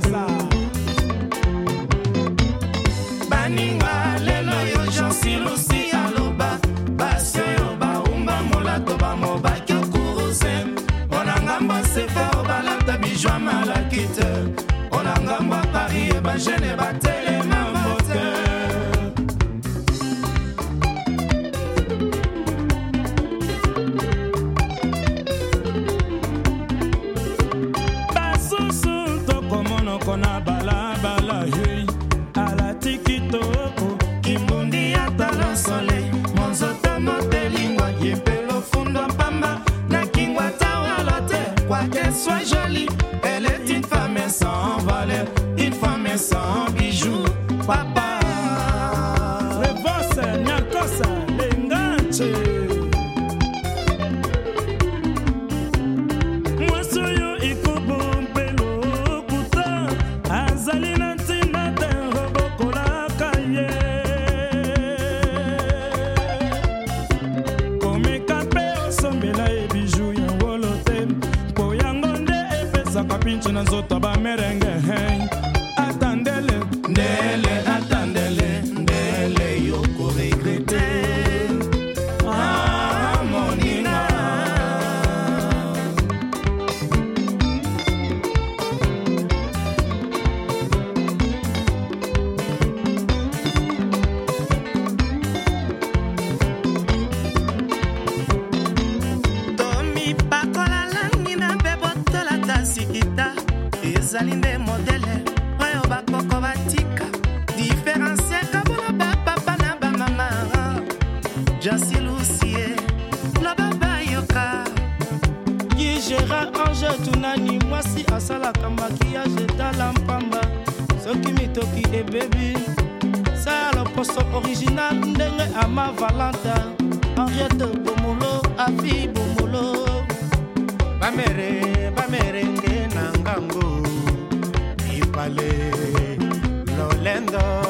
kinshasa baninga lelo yo jansi lusi aloba basi oyo baumba molato bamobaki kuruse mpo na ngambo sefa o balata bijwa malakite mpo na ngambo a paris ebagene batelema valeur, une femme est sans bijoux, papa. Reverse, nyakosa, lenganche. Mweso yo ikobo mpelo kuta, azali na ntima te robokolaka ye. Komeka mpe osombela ye biju ya wolo te, po yango nde epesaka pinche na nzoto bamerenge. ozali nde modele oyo bakoko batika diferensie kabona bapapa na bamama jasi lusie loba bayoka gi gérard ange tunani mwasi asalaka makiyage etala mpamba soki mitoki ebebi sala poso original ndenge ama valanta henriete bomolo afi bomolo bamere bamere vale, l'Olenda.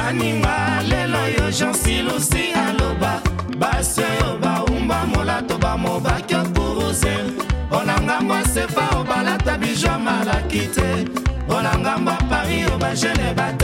baninga lelo yo jansi lusi aloba basi oyo baumba molato bamobaki okuruze mpo na ngambo asefa obalata bijo malaki te mpo na ngambo apari yo bajene bat